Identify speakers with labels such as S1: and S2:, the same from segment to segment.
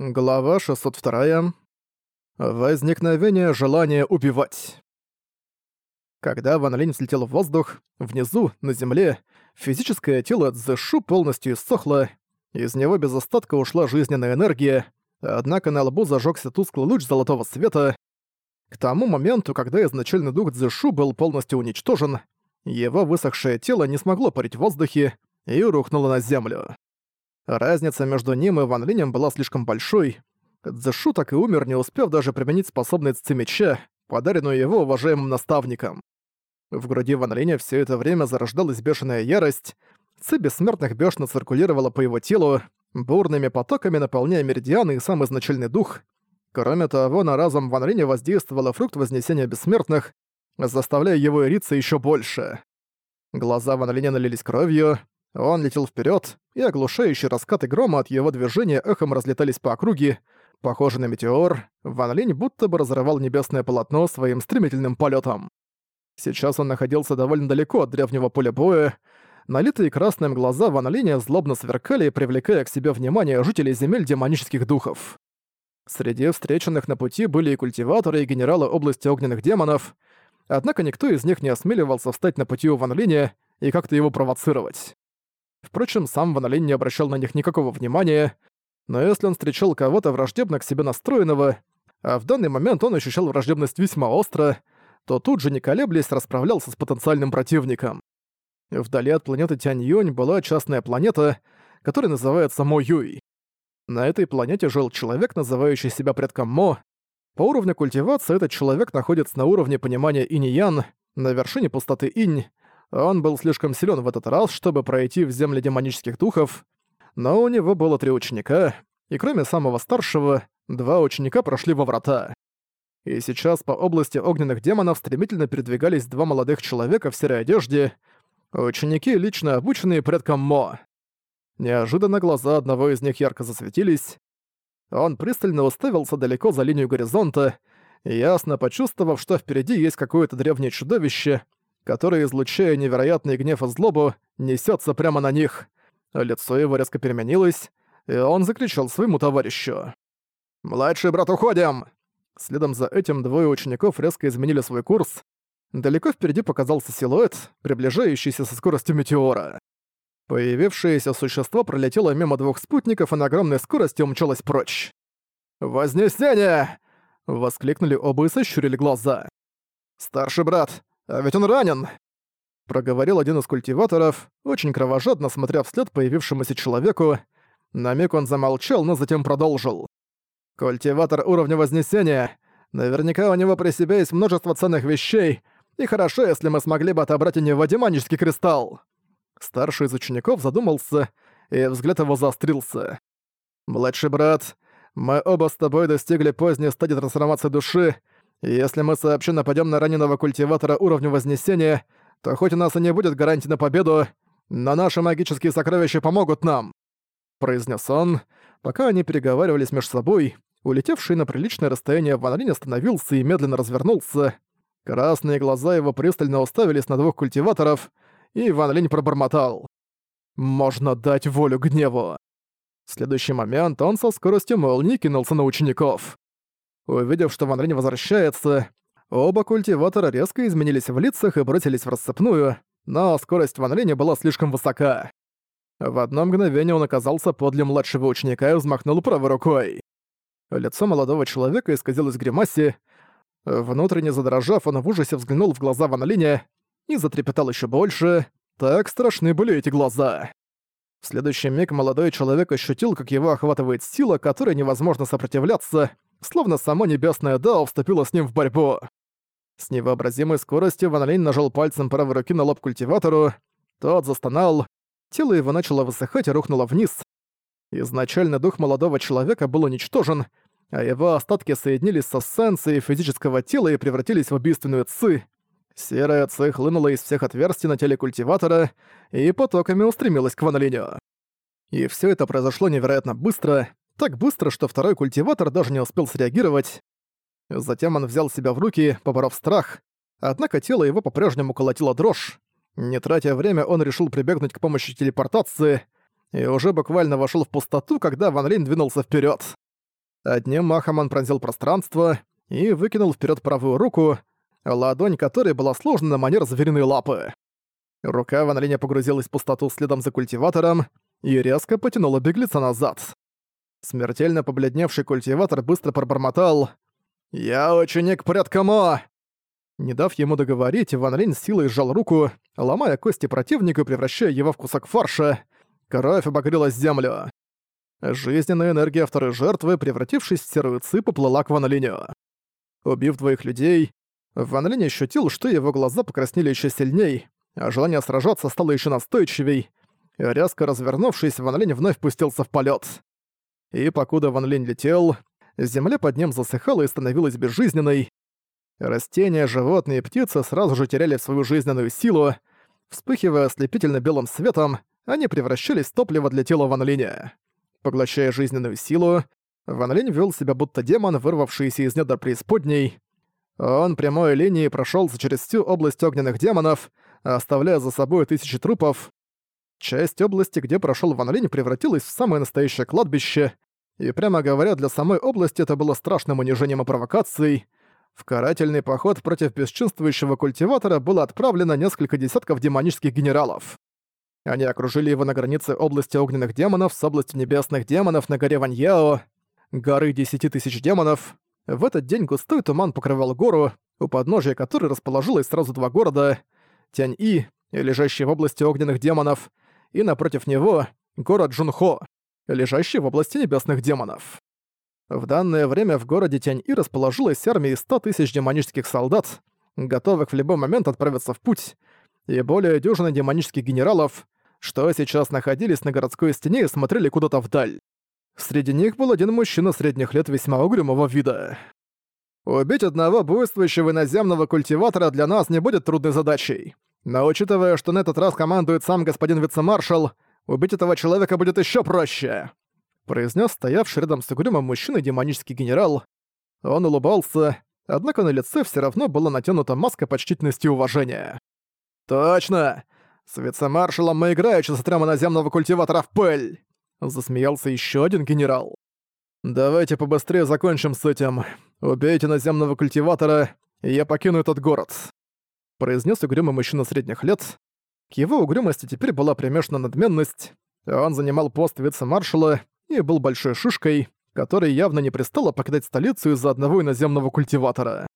S1: Глава 602. Возникновение желания убивать. Когда Ван Линь взлетел в воздух, внизу, на земле, физическое тело Цзэшу полностью иссохло, из него без остатка ушла жизненная энергия, однако на лбу зажёгся тусклый луч золотого света. К тому моменту, когда изначальный дух Цзэшу был полностью уничтожен, его высохшее тело не смогло парить в воздухе и рухнуло на землю. Разница между ним и Ван Линем была слишком большой. Цзэшу так и умер, не успев даже применить способность ци меча, подаренную его уважаемым наставником. В груди Ван Линя всё это время зарождалась бешеная ярость, ци бессмертных бешено циркулировала по его телу, бурными потоками наполняя меридианы и сам изначальный дух. Кроме того, на разум Ван Линя воздействовала фрукт Вознесения Бессмертных, заставляя его ириться ещё больше. Глаза Ван Линя налились кровью, он летел вперед, и оглушающие раскаты грома от его движения эхом разлетались по округе. Похоже на метеор, Ван Линь будто бы разрывал небесное полотно своим стремительным полетом. Сейчас он находился довольно далеко от древнего поля боя. Налитые красным глаза Ван Линя злобно сверкали, привлекая к себе внимание жителей земель демонических духов. Среди встреченных на пути были и культиваторы, и генералы области огненных демонов, однако никто из них не осмеливался встать на пути у Ван Линя и как-то его провоцировать. Впрочем, сам Ван Линь не обращал на них никакого внимания, но если он встречал кого-то враждебно к себе настроенного, а в данный момент он ощущал враждебность весьма остро, то тут же, не колеблясь, расправлялся с потенциальным противником. Вдали от планеты Тянь-Юнь была частная планета, которая называется Мо-Юй. На этой планете жил человек, называющий себя предком Мо. По уровню культивации этот человек находится на уровне понимания инь-ян, на вершине пустоты инь, он был слишком силен в этот раз, чтобы пройти в земли демонических духов, но у него было три ученика, и кроме самого старшего, два ученика прошли во врата. И сейчас по области огненных демонов стремительно передвигались два молодых человека в серой одежде, ученики, лично обученные предком Мо. Неожиданно глаза одного из них ярко засветились. Он пристально уставился далеко за линию горизонта, ясно почувствовав, что впереди есть какое-то древнее чудовище — который, излучая невероятный гнев и злобу, несется прямо на них. Лицо его резко переменилось, и он закричал своему товарищу. «Младший брат, уходим!» Следом за этим двое учеников резко изменили свой курс. Далеко впереди показался силуэт, приближающийся со скоростью метеора. Появившееся существо пролетело мимо двух спутников и на огромной скорости умчалось прочь. «Вознесение!» — воскликнули оба и сощурили глаза. «Старший брат, «А ведь он ранен!» Проговорил один из культиваторов, очень кровожадно смотря вслед появившемуся человеку. На миг он замолчал, но затем продолжил. «Культиватор уровня Вознесения. Наверняка у него при себе есть множество ценных вещей, и хорошо, если мы смогли бы отобрать у него демонический кристалл». Старший из учеников задумался, и взгляд его заострился. «Младший брат, мы оба с тобой достигли поздней стадии трансформации души, если мы сообща нападем на раненого культиватора уровня Вознесения, то хоть у нас и не будет гарантии на победу, но наши магические сокровища помогут нам», — произнес он. Пока они переговаривались между собой, улетевший на приличное расстояние Ван Линь остановился и медленно развернулся. Красные глаза его пристально уставились на двух культиваторов, и Ван Линь пробормотал. «Можно дать волю гневу». В следующий момент он со скоростью молнии кинулся на учеников. Увидев, что Ван Линь возвращается, оба культиватора резко изменились в лицах и бросились в рассыпную, но скорость Ван Линя была слишком высока. В одно мгновение он оказался подле младшего ученика и взмахнул правой рукой. Лицо молодого человека исказилось в гримасе. Внутренне задрожав, он в ужасе взглянул в глаза Ван Линя и затрепетал еще больше. Так страшны были эти глаза. В следующий миг молодой человек ощутил, как его охватывает сила, которой невозможно сопротивляться, словно само небесное Дао вступило с ним в борьбу. С невообразимой скоростью Ван Линь нажал пальцем правой руки на лоб культиватору, тот застонал, тело его начало высыхать и рухнуло вниз. Изначально дух молодого человека был уничтожен, а его остатки соединились с эссенцией физического тела и превратились в убийственную ци. Серая ци хлынула из всех отверстий на теле культиватора и потоками устремилась к Ван Линю. И все это произошло невероятно быстро, так быстро, что второй культиватор даже не успел среагировать. Затем он взял себя в руки, поборов страх, однако тело его по-прежнему колотило дрожь. Не тратя время, он решил прибегнуть к помощи телепортации и уже буквально вошел в пустоту, когда Ван Линь двинулся вперед. Одним махом он пронзил пространство и выкинул вперед правую руку, ладонь которой была сложена на манер звериной лапы. Рука Ван Линя погрузилась в пустоту следом за культиватором и резко потянула беглеца назад. Смертельно побледневший культиватор быстро пробормотал «Я ученик порядка Мо!» Не дав ему договорить, Ван Линь силой сжал руку, ломая кости противника и превращая его в кусок фарша. Кровь обогрелась землю. Жизненная энергия второй жертвы, превратившись в серую ци, поплыла к Ван Линю. Убив двоих людей, Ван Линь ощутил, что его глаза покраснели еще сильней, а желание сражаться стало еще настойчивей. Резко развернувшись, Ван Линь вновь пустился в полет. И покуда Ван Линь летел, земля под ним засыхала и становилась безжизненной. Растения, животные и птицы сразу же теряли свою жизненную силу. Вспыхивая ослепительно белым светом, они превращались в топливо для тела Ван Линя. Поглощая жизненную силу, Ван Линь вел себя будто демон, вырвавшийся из недр преисподней. Он прямой линией прошелся через всю область огненных демонов, оставляя за собой тысячи трупов. Часть области, где прошел Ван Линь, превратилась в самое настоящее кладбище, и прямо говоря, для самой области это было страшным унижением и провокацией. В карательный поход против бесчинствующего культиватора было отправлено несколько десятков демонических генералов. Они окружили его на границе области огненных демонов с областью небесных демонов на горе Ваньяо, горы десяти тысяч демонов. В этот день густой туман покрывал гору, у подножия которой расположилось сразу два города — Тянь-И, лежащий в области огненных демонов, и напротив него — город Джунхо, лежащий в области небесных демонов. В данное время в городе Тянь-И расположилась армия из 100 тысяч демонических солдат, готовых в любой момент отправиться в путь, и более дюжины демонических генералов, что сейчас находились на городской стене и смотрели куда-то вдаль. Среди них был один мужчина средних лет весьма угрюмого вида. Убить одного буйствующего наземного культиватора для нас не будет трудной задачей. Но учитывая, что на этот раз командует сам господин вице-маршал, убить этого человека будет еще проще!» произнес стоявший рядом с угрюмым мужчиной демонический генерал. Он улыбался, однако на лице все равно была натянута маска почтительности и уважения. «Точно! С вице-маршалом мы играючи сотрем наземного культиватора в пыль!» Засмеялся еще один генерал. «Давайте побыстрее закончим с этим. Убейте наземного культиватора, и я покину этот город произнес угрюмый мужчина средних лет. К его угрюмости теперь была примешана надменность. Он занимал пост вице-маршала и был большой шишкой, который явно не пристало покидать столицу из-за одного иноземного культиватора.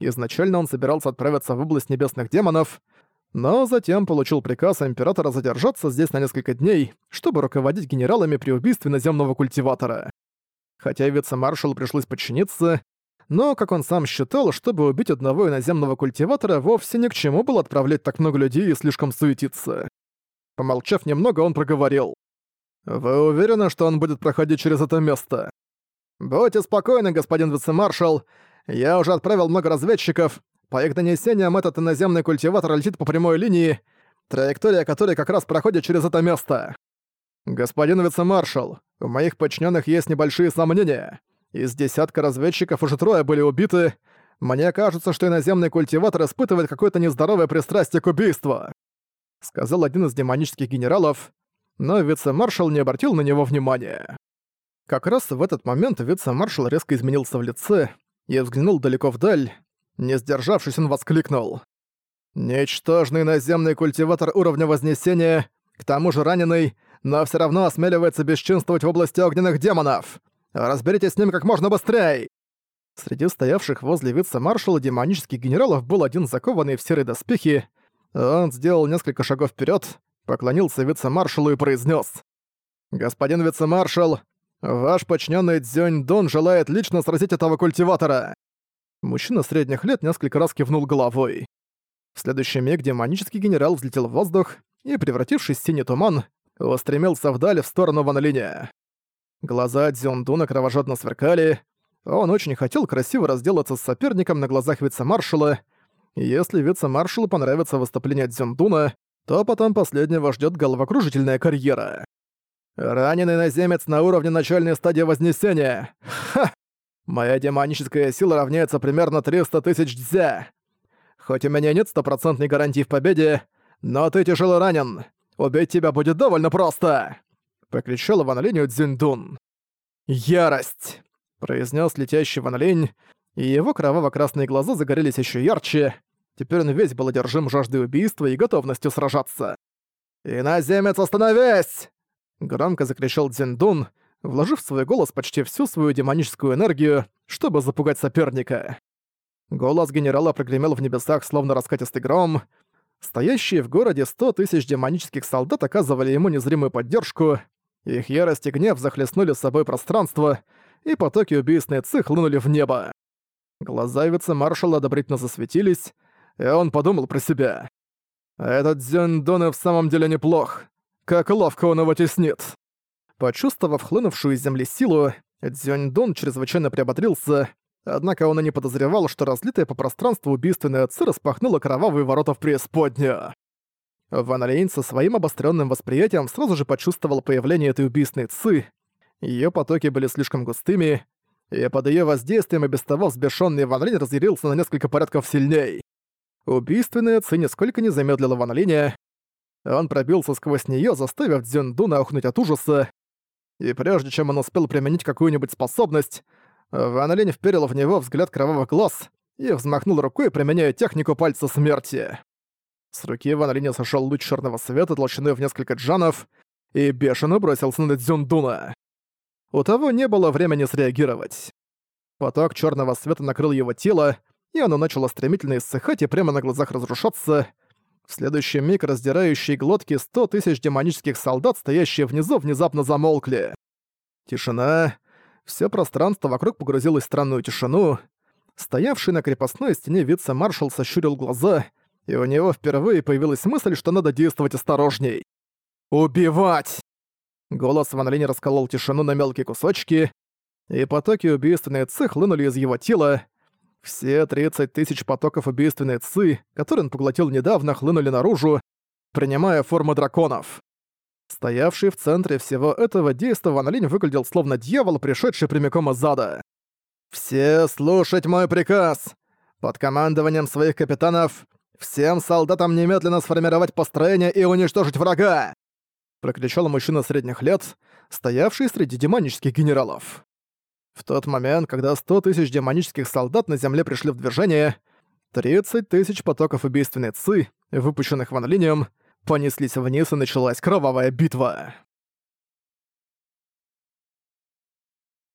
S1: Изначально он собирался отправиться в область небесных демонов, но затем получил приказ императора задержаться здесь на несколько дней, чтобы руководить генералами при убийстве наземного культиватора. Хотя вице-маршалу пришлось подчиниться, но, как он сам считал, чтобы убить одного иноземного культиватора, вовсе ни к чему было отправлять так много людей и слишком суетиться. Помолчав немного, он проговорил. «Вы уверены, что он будет проходить через это место?» «Будьте спокойны, господин вице-маршал. Я уже отправил много разведчиков. По их донесениям, этот иноземный культиватор летит по прямой линии, траектория которой как раз проходит через это место. Господин вице-маршал, у моих подчиненных есть небольшие сомнения. Из десятка разведчиков уже трое были убиты. Мне кажется, что иноземный культиватор испытывает какое-то нездоровое пристрастие к убийству», — сказал один из демонических генералов, но вице-маршал не обратил на него внимания. Как раз в этот момент вице-маршал резко изменился в лице и взглянул далеко вдаль. Не сдержавшись, он воскликнул. «Ничтожный наземный культиватор уровня Вознесения, к тому же раненый, но все равно осмеливается бесчинствовать в области огненных демонов. Разберитесь с ним как можно быстрее!» Среди стоявших возле вице-маршала демонических генералов был один закованный в серые доспехи. Он сделал несколько шагов вперед, поклонился вице-маршалу и произнес: «Господин вице-маршал, ваш подчиненный Цзёнь Дон желает лично сразить этого культиватора!» Мужчина средних лет несколько раз кивнул головой. В следующий миг демонический генерал взлетел в воздух и, превратившись в синий туман, устремился вдаль в сторону Ван Линя. Глаза Дзюндуна кровожадно сверкали. Он очень хотел красиво разделаться с соперником на глазах вице-маршала. Если вице-маршалу понравится выступление Дзюндуна, то потом последнего ждет головокружительная карьера. Раненый наземец на уровне начальной стадии Вознесения. Ха! Моя демоническая сила равняется примерно 300 тысяч дзя. Хоть у меня нет стопроцентной гарантии в победе, но ты тяжело ранен. Убить тебя будет довольно просто!» Прокричал Ван Линю Цзюндун. «Ярость!» произнес летящий Ван Линь, и его кроваво-красные глаза загорелись еще ярче. Теперь он весь был одержим жаждой убийства и готовностью сражаться. «Иноземец, остановись!» Громко закричал Дзиндун, вложив в свой голос почти всю свою демоническую энергию, чтобы запугать соперника. Голос генерала прогремел в небесах, словно раскатистый гром. Стоящие в городе сто тысяч демонических солдат оказывали ему незримую поддержку. Их ярость и гнев захлестнули с собой пространство, и потоки убийственной ци хлынули в небо. Глаза вице-маршала одобрительно засветились, и он подумал про себя. «Этот Дзюндон и в самом деле неплох. Как ловко он его теснит!» Почувствовав хлынувшую из земли силу, Дзюндон чрезвычайно приободрился, однако он и не подозревал, что разлитая по пространству убийственная ци распахнула кровавые ворота в преисподнюю. Ван Лейн со своим обостренным восприятием сразу же почувствовал появление этой убийственной ци. Ее потоки были слишком густыми, и под ее воздействием и без того взбешенный Ван Линь разъярился на несколько порядков сильней. Убийственная ци нисколько не замедлила Ван Линя. Он пробился сквозь нее, заставив Дзюнду охнуть от ужаса. И прежде чем он успел применить какую-нибудь способность, Ван Линь вперил в него взгляд кровавых глаз и взмахнул рукой, применяя технику пальца смерти. С руки Ван Линя сошел луч черного света толщиной в несколько джанов и бешено бросился на Дзюндуна. У того не было времени среагировать. Поток черного света накрыл его тело, и оно начало стремительно иссыхать и прямо на глазах разрушаться. В следующий миг раздирающие глотки сто тысяч демонических солдат, стоящие внизу, внезапно замолкли. Тишина. Все пространство вокруг погрузилось в странную тишину. Стоявший на крепостной стене вице-маршал сощурил глаза, и у него впервые появилась мысль, что надо действовать осторожней. «Убивать!» Голос Ван Линь расколол тишину на мелкие кусочки, и потоки убийственной ци хлынули из его тела. Все 30 тысяч потоков убийственной ци, которые он поглотил недавно, хлынули наружу, принимая форму драконов. Стоявший в центре всего этого действа Ван Линь выглядел словно дьявол, пришедший прямиком из ада. «Все слушать мой приказ! Под командованием своих капитанов всем солдатам немедленно сформировать построение и уничтожить врага!» прокричал мужчина средних лет, стоявший среди демонических генералов. В тот момент, когда 100 тысяч демонических солдат на земле пришли в движение, 30 тысяч потоков убийственной ци, выпущенных Ван Линием, понеслись вниз и началась кровавая битва.